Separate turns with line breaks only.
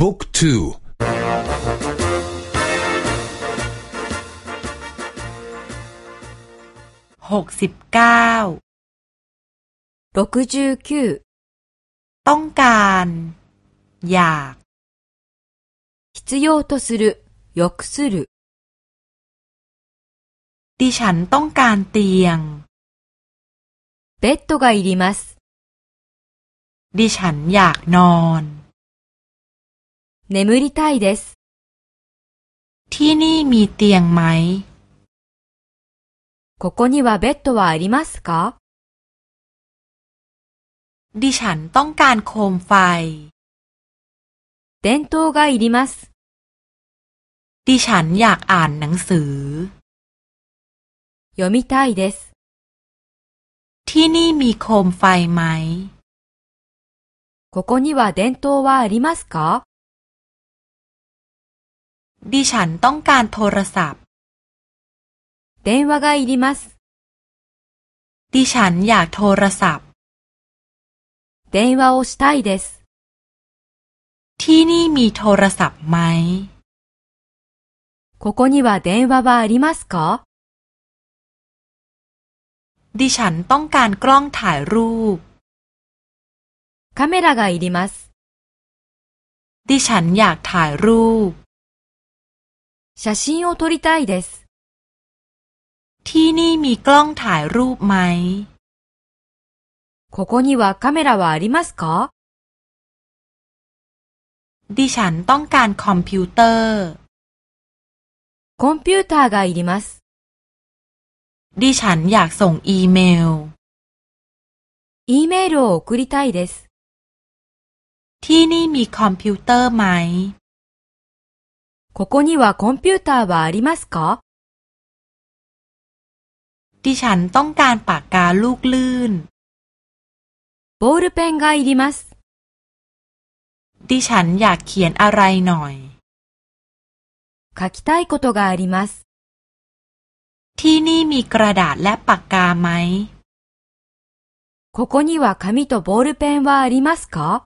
บุ๊กทู
หกสิบเก้าต้องการ อยาก
必要とする、欲する。
ดิฉันต้องการเตียง
ベッドがいります。
ดิฉันอยากนอน
眠りたいです。
ที่นี่มีเตียงไหม
ここにはベッドはありますか
ดิฉันต้องการโคมไฟ
電灯がいります。
ดิฉันอยากอ่านหนังสือ
読みたいです。
ที่นี่มีโคมไฟไหม
ここには電灯はありますか
ดิฉันต้องการโทรศัพท์
電話がいります。
ดิฉันอยากโทรศัพท์
電話をしたいです。
ที่นี่มีโทรศัพท์ไหม
ここには電話はありますか
ดิฉันต้องการกล้องถ่ายรูป
カメラがいります。
ดิฉันอยากถ่ายรูป
写真を撮りたいです。
ที่นี่มีกล้องถ่ายรูปไหม
ここにはカメラはありますか
ดิฉันต้องการคอมพิวเตอร์
コンピューターがいります。
ดิฉันอยากส่งอีเมล
อีเมลを送りたいです。
ที่นี่มีคอมพิวเตอร์ไหม
ここにはコンピューターはありますか
ดิฉันต้องการปากกาลูกลื่น
ボールペンがいります。
ดิฉันอยากเขียนอะไรหน่อย
書きたいことがあります。
ที่นี่มีกระดาษและปากกาไหม
ここには紙とボールペンはありますか